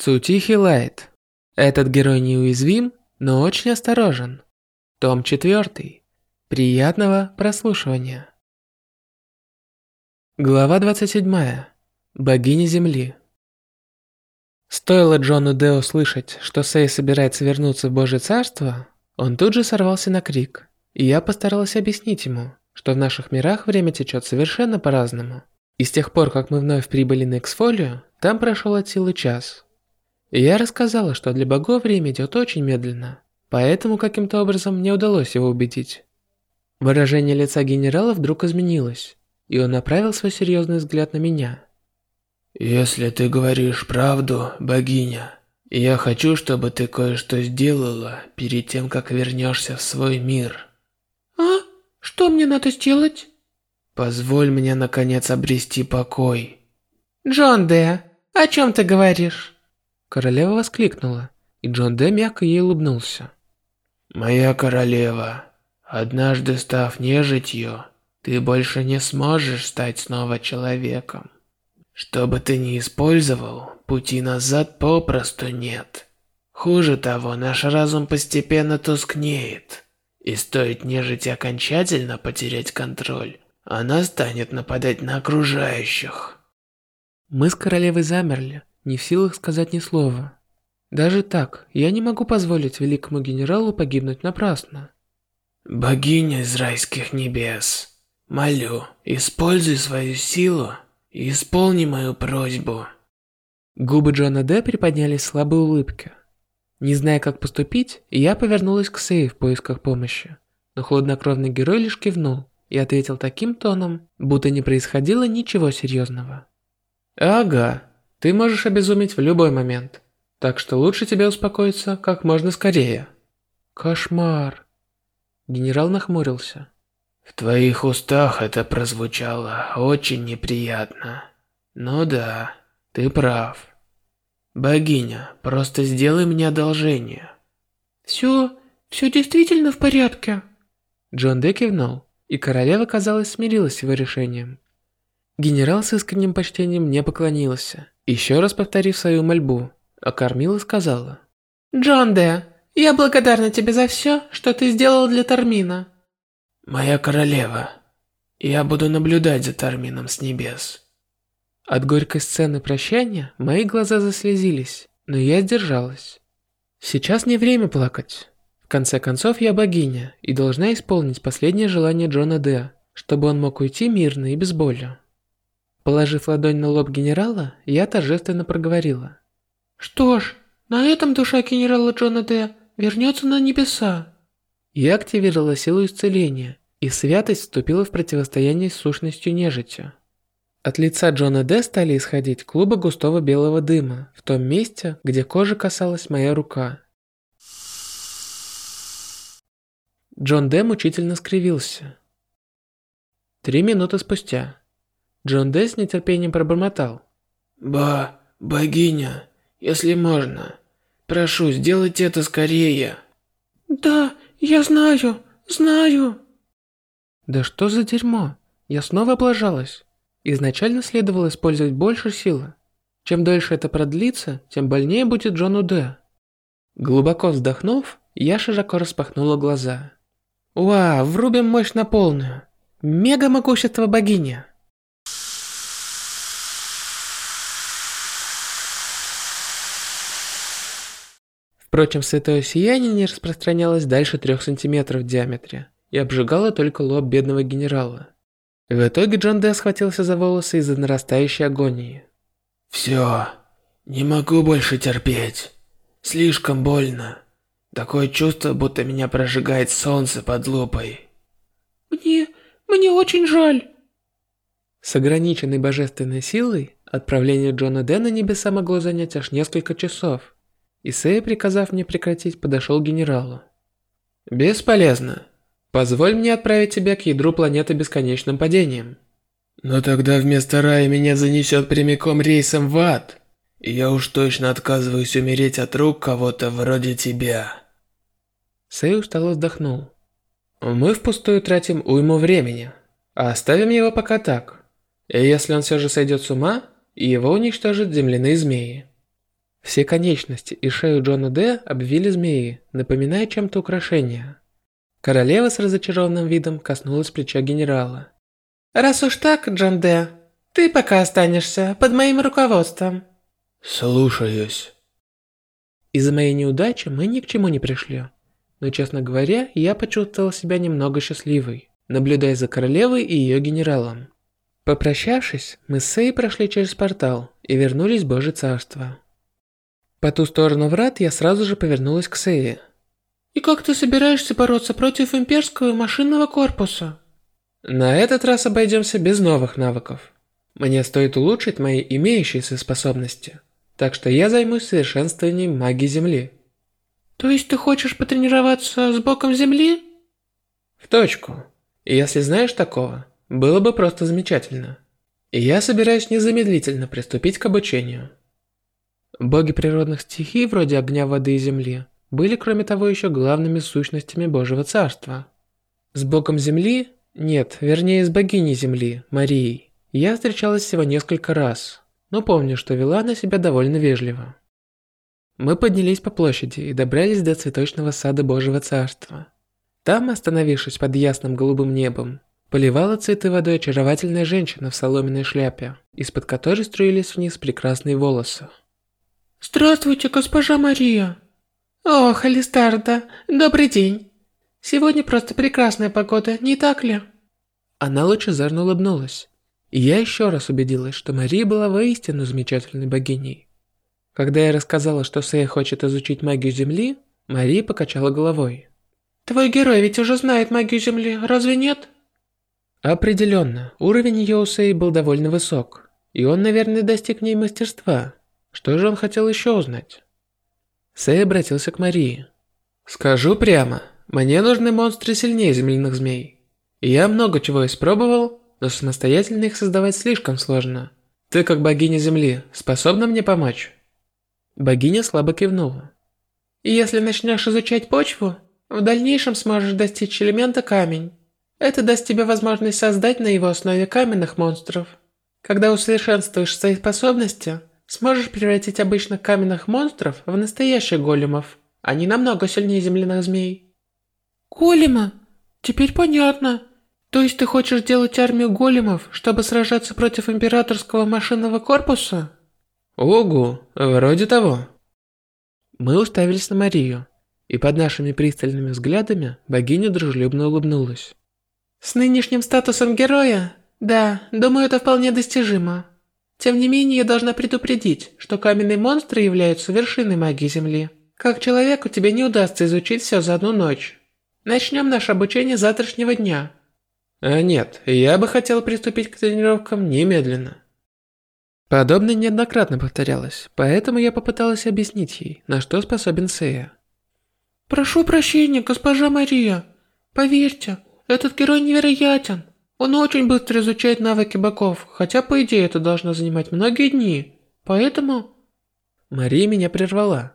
Цутихи Лайт. Этот герой неуязвим, но очень осторожен. Том 4. Приятного прослушивания. Глава 27. Богиня Земли. Стоило Джону Де услышать, что Сэй собирается вернуться в Божье Царство, он тут же сорвался на крик, и я постаралась объяснить ему, что в наших мирах время течет совершенно по-разному. И с тех пор, как мы вновь прибыли на Эксфолию, там прошел от силы час. Я рассказала, что для богов время идет очень медленно, поэтому каким-то образом мне удалось его убедить. Выражение лица генерала вдруг изменилось, и он направил свой серьезный взгляд на меня. «Если ты говоришь правду, богиня, я хочу, чтобы ты кое-что сделала перед тем, как вернешься в свой мир». «А? Что мне надо сделать?» «Позволь мне, наконец, обрести покой». «Джон Де, о чем ты говоришь?» Королева воскликнула, и Джон Де мягко ей улыбнулся. «Моя королева, однажды став нежитью, ты больше не сможешь стать снова человеком. Что бы ты ни использовал, пути назад попросту нет. Хуже того, наш разум постепенно тускнеет. И стоит нежити окончательно потерять контроль, она станет нападать на окружающих». Мы с королевой замерли, не в силах сказать ни слова. Даже так, я не могу позволить великому генералу погибнуть напрасно. Богиня из райских небес, молю, используй свою силу и исполни мою просьбу. Губы Джона Д приподнялись в слабой улыбке. Не зная, как поступить, я повернулась к Сэй в поисках помощи. Но хладнокровный герой лишь кивнул и ответил таким тоном, будто не происходило ничего серьезного. «Ага, ты можешь обезуметь в любой момент, так что лучше тебе успокоиться как можно скорее. Кошмар. Генерал нахмурился. В твоих устах это прозвучало очень неприятно. Ну да, ты прав. Богиня, просто сделай мне одолжение. Все, все действительно в порядке. Джон Де кивнул, и королева, казалось, смирилась с его решением. Генерал с искренним почтением мне поклонился еще раз повторив свою мольбу, Кармила сказала. «Джон Де, я благодарна тебе за все, что ты сделал для Тармина». «Моя королева, я буду наблюдать за Тармином с небес». От горькой сцены прощания мои глаза заслезились, но я сдержалась. Сейчас не время плакать. В конце концов, я богиня и должна исполнить последнее желание Джона Д, чтобы он мог уйти мирно и без боли. Положив ладонь на лоб генерала, я торжественно проговорила. «Что ж, на этом душа генерала Джона Д. вернется на небеса». Я активировала силу исцеления, и святость вступила в противостояние с сущностью нежити. От лица Джона Д. стали исходить клубы густого белого дыма в том месте, где кожа касалась моя рука. Джон Д. мучительно скривился. Три минуты спустя. Джон Дэ с нетерпением пробормотал. «Ба, богиня, если можно, прошу, сделайте это скорее». «Да, я знаю, знаю». Да что за дерьмо? Я снова облажалась. Изначально следовало использовать больше силы. Чем дольше это продлится, тем больнее будет Джону Д. Глубоко вздохнув, я широко распахнула глаза. Вау, врубим мощь на полную. Мега могущество богини. Впрочем, святое сияние не распространялось дальше трех сантиметров в диаметре и обжигало только лоб бедного генерала. В итоге Джон Дэ схватился за волосы из-за нарастающей агонии. «Все, не могу больше терпеть. Слишком больно. Такое чувство, будто меня прожигает солнце под лупой». «Мне... мне очень жаль». С ограниченной божественной силой отправление Джона Дэ на небеса могло занять аж несколько часов. Исея, приказав мне прекратить, подошел к генералу. «Бесполезно. Позволь мне отправить тебя к ядру планеты бесконечным падением». «Но тогда вместо рая меня занесет прямиком рейсом в ад. Я уж точно отказываюсь умереть от рук кого-то вроде тебя». Сэй устало вздохнул. «Мы впустую тратим уйму времени, оставим его пока так. И если он все же сойдет с ума, его уничтожат земляные змеи». Все конечности и шею Джона Д. обвили змеи, напоминая чем-то украшение. Королева с разочарованным видом коснулась плеча генерала. «Раз уж так, Джон Д., ты пока останешься под моим руководством». «Слушаюсь». Из-за моей неудачи мы ни к чему не пришли. Но, честно говоря, я почувствовал себя немного счастливой, наблюдая за королевой и ее генералом. Попрощавшись, мы с Сей прошли через портал и вернулись в Божье Царство. По ту сторону врат я сразу же повернулась к Сее. «И как ты собираешься бороться против имперского машинного корпуса?» На этот раз обойдемся без новых навыков. Мне стоит улучшить мои имеющиеся способности, так что я займусь совершенствованием магии Земли. То есть ты хочешь потренироваться с боком Земли? В точку. Если знаешь такого, было бы просто замечательно. И я собираюсь незамедлительно приступить к обучению. Боги природных стихий, вроде огня, воды и земли, были кроме того еще главными сущностями Божьего Царства. С богом Земли, нет, вернее с богиней Земли, Марией, я встречалась всего несколько раз, но помню, что вела она себя довольно вежливо. Мы поднялись по площади и добрались до цветочного сада Божьего Царства. Там, остановившись под ясным голубым небом, поливала цветы водой очаровательная женщина в соломенной шляпе, из-под которой струились вниз прекрасные волосы. «Здравствуйте, госпожа Мария!» «О, Халистарда, добрый день! Сегодня просто прекрасная погода, не так ли?» Она лучезарно улыбнулась. И я еще раз убедилась, что Мария была воистину замечательной богиней. Когда я рассказала, что Сэй хочет изучить магию Земли, Мария покачала головой. «Твой герой ведь уже знает магию Земли, разве нет?» Определенно, уровень ее у Сэй был довольно высок, и он, наверное, достиг в ней мастерства. Что же он хотел еще узнать? Сэй обратился к Марии. «Скажу прямо, мне нужны монстры сильнее земляных змей. Я много чего испробовал, но самостоятельно их создавать слишком сложно. Ты, как богиня Земли, способна мне помочь?» Богиня слабо кивнула. И если начнешь изучать почву, в дальнейшем сможешь достичь элемента камень. Это даст тебе возможность создать на его основе каменных монстров. Когда усовершенствуешь свои способности, сможешь превратить обычных каменных монстров в настоящих големов. Они намного сильнее земляных змей. Голема? Теперь понятно. То есть ты хочешь делать армию големов, чтобы сражаться против императорского машинного корпуса? Ого, вроде того. Мы уставились на Марию, и под нашими пристальными взглядами богиня дружелюбно улыбнулась. С нынешним статусом героя? Да, думаю, это вполне достижимо. Тем не менее, я должна предупредить, что каменные монстры являются вершиной магии Земли. Как человеку тебе не удастся изучить все за одну ночь. Начнем наше обучение с завтрашнего дня. А нет, я бы хотел приступить к тренировкам немедленно. Подобное неоднократно повторялось, поэтому я попыталась объяснить ей, на что способен Сея. «Прошу прощения, госпожа Мария. Поверьте, этот герой невероятен. Он очень быстро изучает навыки богов, хотя по идее это должно занимать многие дни. Поэтому...» Мария меня прервала.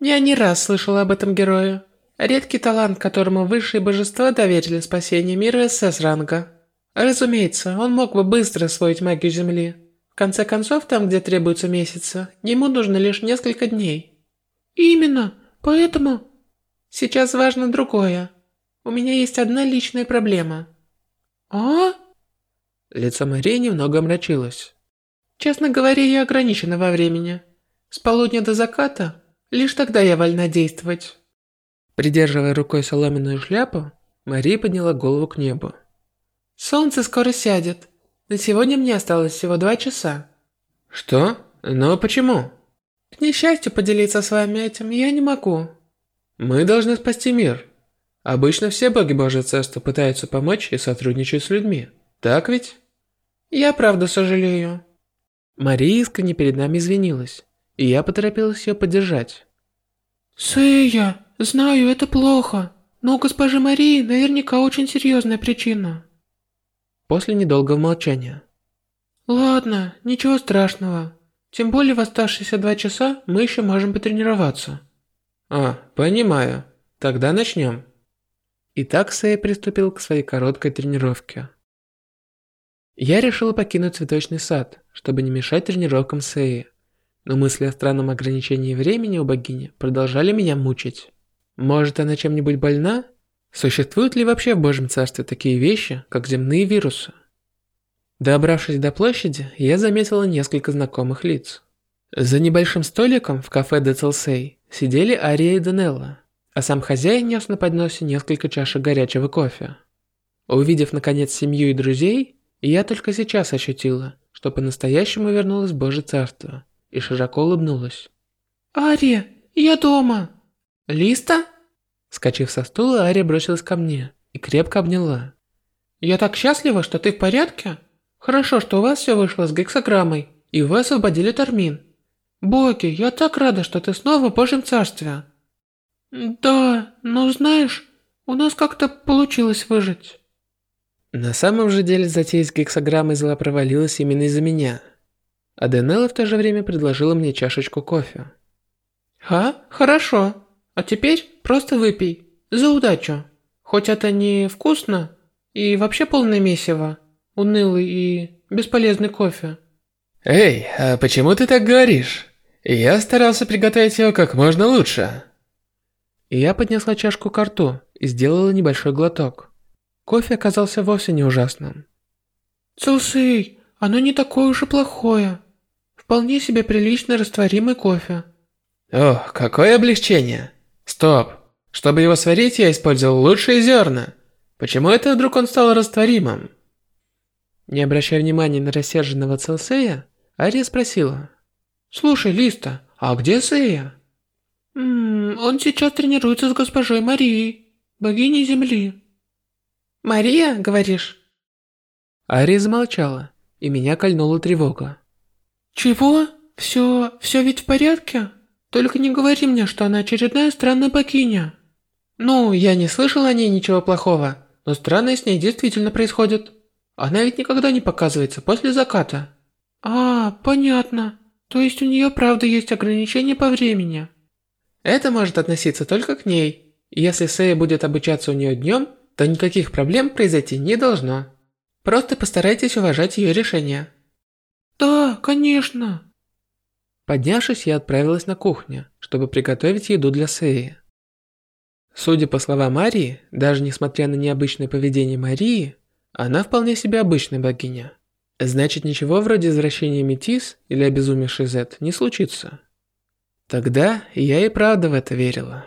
«Я не раз слышала об этом герое. Редкий талант, которому высшие божества доверили спасение мира СС-ранга. Разумеется, он мог бы быстро освоить магию Земли, в конце концов, там, где требуются месяцы, ему нужно лишь несколько дней. Именно, поэтому... Сейчас важно другое. У меня есть одна личная проблема. А? Лицо Марии немного омрачилось. Честно говоря, я ограничена во времени. С полудня до заката, лишь тогда я вольна действовать. Придерживая рукой соломенную шляпу, Мария подняла голову к небу. Солнце скоро сядет. На сегодня мне осталось всего два часа. Что? Но почему? К несчастью поделиться с вами этим я не могу. Мы должны спасти мир. Обычно все боги Божьего Царства пытаются помочь и сотрудничают с людьми. Так ведь? Я правда сожалею. Мария искренне перед нами извинилась, и я поторопилась ее поддержать. Сэя, знаю, это плохо, но у госпожи Марии наверняка очень серьезная причина после недолгого молчания. «Ладно, ничего страшного. Тем более в оставшиеся два часа мы еще можем потренироваться». «А, понимаю. Тогда начнем». Итак, Сэй приступил к своей короткой тренировке. Я решила покинуть цветочный сад, чтобы не мешать тренировкам Сэи. но мысли о странном ограничении времени у богини продолжали меня мучить. Может, она чем-нибудь больна? Существуют ли вообще в Божьем Царстве такие вещи, как земные вирусы? Добравшись до площади, я заметила несколько знакомых лиц. За небольшим столиком в кафе де Целсей сидели Ария и Данелла, а сам хозяин нес на подносе несколько чашек горячего кофе. Увидев наконец семью и друзей, я только сейчас ощутила, что по-настоящему вернулась в Божье Царство и широко улыбнулась. «Ария, я дома!» «Листа?» Скочив со стула, Ария бросилась ко мне и крепко обняла. «Я так счастлива, что ты в порядке. Хорошо, что у вас все вышло с гексограммой, и вы освободили Тармин. Боги, я так рада, что ты снова в Божьем Царстве». «Да, но знаешь, у нас как-то получилось выжить». На самом же деле затея с гексограммой зла провалилась именно из-за меня. А Денелла в то же время предложила мне чашечку кофе. «А, хорошо. А теперь просто выпей. За удачу. Хоть это не вкусно и вообще полное месиво. Унылый и бесполезный кофе». «Эй, а почему ты так говоришь? Я старался приготовить его как можно лучше». И я поднесла чашку к рту и сделала небольшой глоток. Кофе оказался вовсе не ужасным. «Цусей, оно не такое уж и плохое. Вполне себе прилично растворимый кофе». Ох, какое облегчение. Стоп. Чтобы его сварить, я использовал лучшие зерна. Почему это вдруг он стал растворимым? Не обращая внимания на рассерженного Целсея, Ария спросила. «Слушай, Листа, а где Сея?» М он сейчас тренируется с госпожой Марией, богиней Земли. Мария, говоришь? Ария замолчала, и меня кольнула тревога. Чего? Все, все ведь в порядке? Только не говори мне, что она очередная странная богиня. Ну, я не слышал о ней ничего плохого, но странное с ней действительно происходит. Она ведь никогда не показывается после заката. А, понятно. То есть у нее правда есть ограничения по времени. Это может относиться только к ней. Если Сея будет обучаться у нее днем, то никаких проблем произойти не должно. Просто постарайтесь уважать ее решение. Да, конечно. Поднявшись, я отправилась на кухню, чтобы приготовить еду для Сеи. Судя по словам Марии, даже несмотря на необычное поведение Марии, она вполне себе обычная богиня. Значит, ничего вроде извращения Метис или обезумевший Зет не случится. Тогда я и правда в это верила.